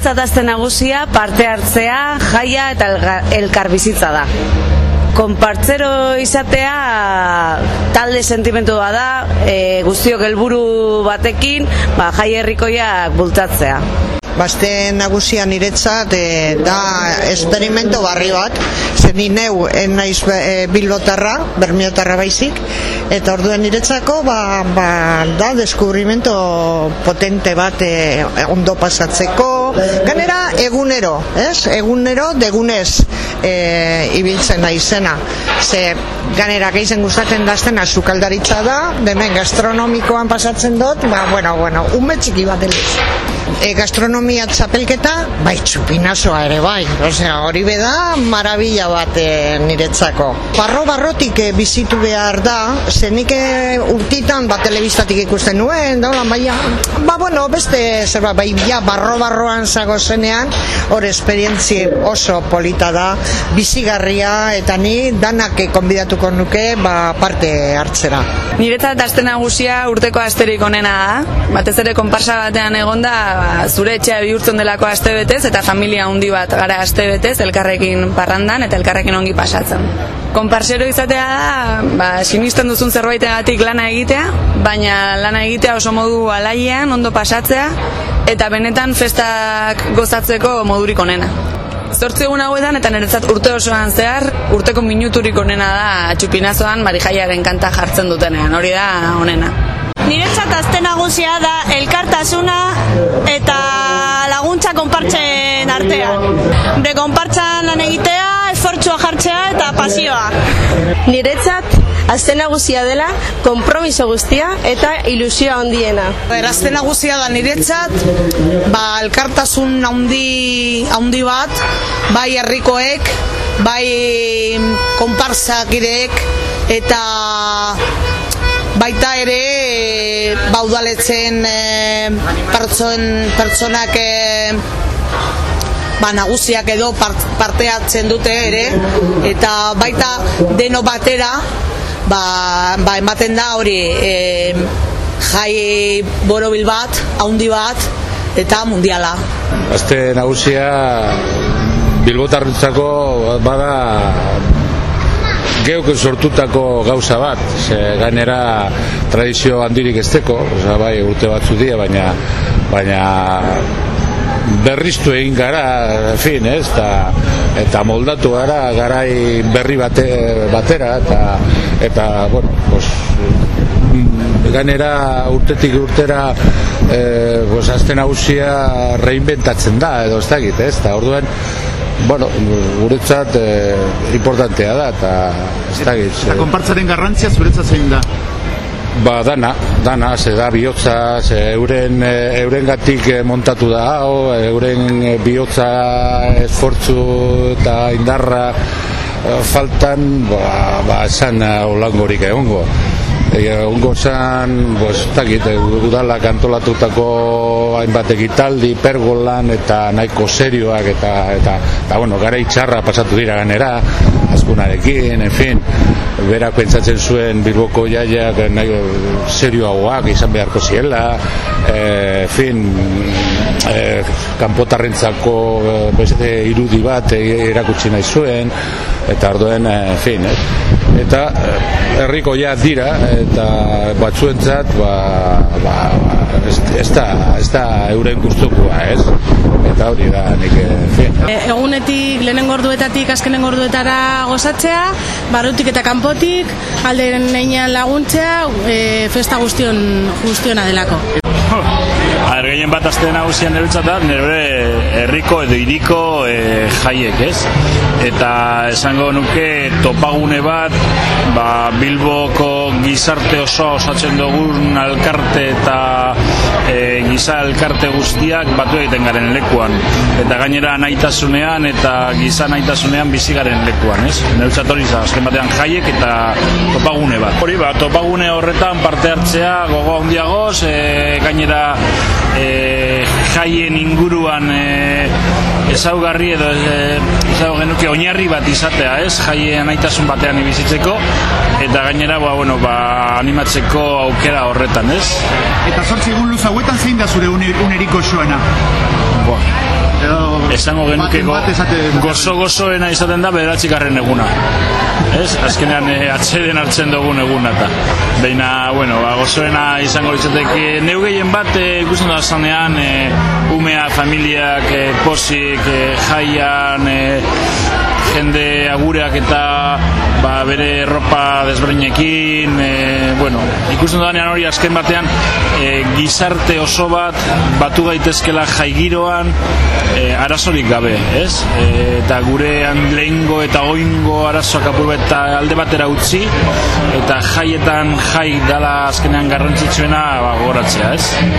Niretzat azte nagusia parte hartzea, jaia eta elkar bizitza da. Konpartzero izatea talde sentimentu da, e, guztiok helburu batekin, ba, jai herrikoiak bultatzea. Baste nagusia niretzat e, da esperimento barri bat, zen neu en naiz e, bilbotarra, bermiotarra baizik, eta orduen niretzako ba, ba, da deskubrimento potente bat e, ondo pasatzeko, ganera egunero, ez? Egunero degunez e, ibiltzen da izena. Ze ganera geizen gustatzen dazten azukaldaritza da, demen gastronomikoan pasatzen dut, ba, bueno, bueno, un txiki bat eliz e, gastronomia txapelketa, bai txupinazoa ere bai. Osea, hori beda, marabila bat e, niretzako. Barro barrotik e, bizitu behar da, zenik e, urtitan bat telebistatik ikusten nuen, da, baina, ba, bueno, beste, zer ba, bai, ja, barro barroan zago zenean, hor esperientzi oso polita da, bizigarria, eta ni danak konbidatuko nuke, ba, parte hartzera. Niretzat aste nagusia urteko asterik onena da, batez ere konparsa batean egonda ba, zure etxea bihurtzen delako aste betez eta familia handi bat gara aste betez elkarrekin parrandan eta elkarrekin ongi pasatzen. Konparsero izatea da, ba, sinisten duzun zerbaitegatik lana egitea, baina lana egitea oso modu alaiean, ondo pasatzea, eta benetan festak gozatzeko modurik onena. Zortzi egun hauetan eta niretzat urte osoan zehar, urteko minuturik onena da txupinazoan marijaiaren kanta jartzen dutenean, hori da onena. Niretzat azte nagusia da elkartasuna eta laguntza konpartzen artean. Bre konpartzan lan egitea, esfortzua jartzea eta pasioa. Niretzat azte nagusia dela konpromiso guztia eta ilusioa handiena. Azte nagusia da niretzat, ba, elkartasun handi, handi bat, bai herrikoek, bai konpartzak eta baita ere baudaletzen e, pertson, pertsonak e, ba, nagusiak edo parte hartzen dute ere. Eta baita deno batera ba, ba ematen da hori e, jai borobil bat, haundi bat eta mundiala. Azte nagusia bilbotarritzako bada geuk sortutako gauza bat, ze gainera tradizio handirik esteko, oza, bai, urte batzu dira, baina, baina berriztu egin gara, fin, ez, eta, eta moldatu gara, garai berri bate, batera, eta, eta bueno, pues, ganera urtetik urtera e, pues, azten hausia reinventatzen da, edo ez da egite, ez, eta orduen, bueno, guretzat eh, importantea da eta ez da giz. Eta konpartzaren garrantzia zuretzat zein da? Ba, dana, dana, ze da bihotza, ze euren, eh, euren gatik eh, montatu da hau, euren bihotza esfortzu eta indarra faltan, ba, ba esan holangorik egongo. Egongo zan, pues, takit, udalak antolatutako hainbat egitaldi, pergolan eta nahiko serioak eta, eta, eta bueno, gara itxarra pasatu dira ganera, azkunarekin, en fin, berak pentsatzen zuen bilboko jaiak nahi serioagoak izan beharko ziela, e, fin, e, kanpotarrentzako beste irudi bat erakutsi nahi zuen, eta arduen, en fin, eta herriko ja dira, eta batzuentzat ba, ba, ez, da, ez da euren guztokua, ez? Eta hori da, nik, fin. E, egunetik, lehenen gorduetatik, azkenen gorduetara gozatzea, barrutik eta kanpotik, alderen neinean laguntzea, e, festa guztion, guztiona delako. Aher, gehien bat azte nagusian erutzata, nire herriko edo iriko e, jaiek, ez? Eta esango nuke topagune bat, ba, Bilboko gizarte oso osatzen dugun alkarte giza alkarte guztiak batu egiten garen lekuan. Eta gainera nahitasunean eta giza nahitasunean bizi garen lekuan, ez? Nerutzat hori azken batean jaiek eta topagune bat. Hori ba, topagune horretan parte hartzea gogo handiagoz, e, gainera e, jaien inguruan e, ezaugarri edo e, ezau genuke oinarri bat izatea, ez? Jaien aitasun batean ibizitzeko eta gainera ba, bueno, ba, animatzeko aukera horretan, ez? Eta sortzi egun luz hauetan zein da zure uneriko xoena? esango genuke go, gozo gozoena izaten da bederatzikarren eguna ez? azkenean e, atxeden hartzen dugun eguna eta baina, bueno, ba, gozoena izango litzateke neu gehien bat e, ikusten da zanean e, umea, familiak, e, posik, e, jaian e, jende agureak eta ba, bere ropa desberdinekin e, bueno, ikusten danean hori azken batean e, gizarte oso bat batu gaitezkela jaigiroan e, arazorik gabe, ez? E, eta gure lehengo eta oingo arazoak apur eta alde batera utzi eta jaietan jai dala azkenean garrantzitsuena ba, goratzea, ez?